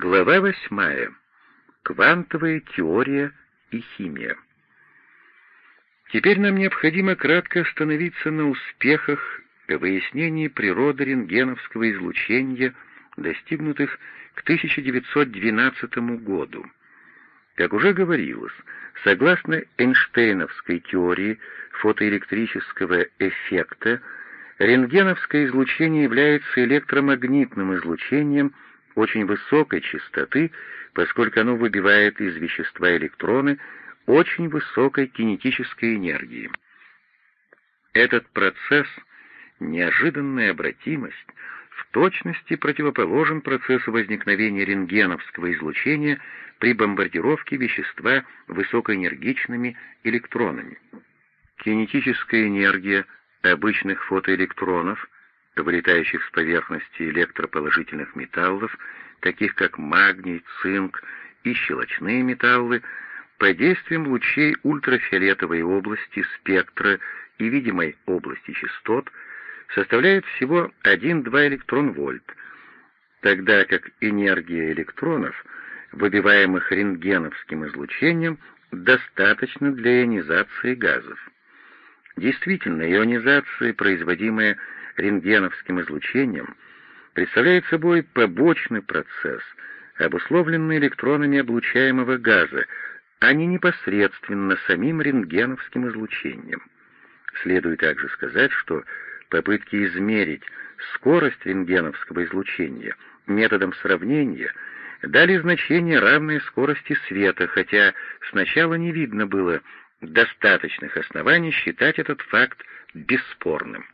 Глава восьмая. Квантовая теория и химия. Теперь нам необходимо кратко остановиться на успехах выяснении природы рентгеновского излучения, достигнутых к 1912 году. Как уже говорилось, согласно Эйнштейновской теории фотоэлектрического эффекта, рентгеновское излучение является электромагнитным излучением очень высокой частоты, поскольку оно выбивает из вещества электроны очень высокой кинетической энергии. Этот процесс, неожиданная обратимость, в точности противоположен процессу возникновения рентгеновского излучения при бомбардировке вещества высокоэнергичными электронами. Кинетическая энергия обычных фотоэлектронов, вылетающих с поверхности электроположительных металлов, таких как магний, цинк и щелочные металлы, под действием лучей ультрафиолетовой области спектра и видимой области частот составляет всего 1-2 электрон-вольт, тогда как энергия электронов, выбиваемых рентгеновским излучением, достаточно для ионизации газов. Действительно, ионизация, производимая рентгеновским излучением, представляет собой побочный процесс, обусловленный электронами облучаемого газа, а не непосредственно самим рентгеновским излучением. Следует также сказать, что попытки измерить скорость рентгеновского излучения методом сравнения дали значение равное скорости света, хотя сначала не видно было достаточных оснований считать этот факт бесспорным.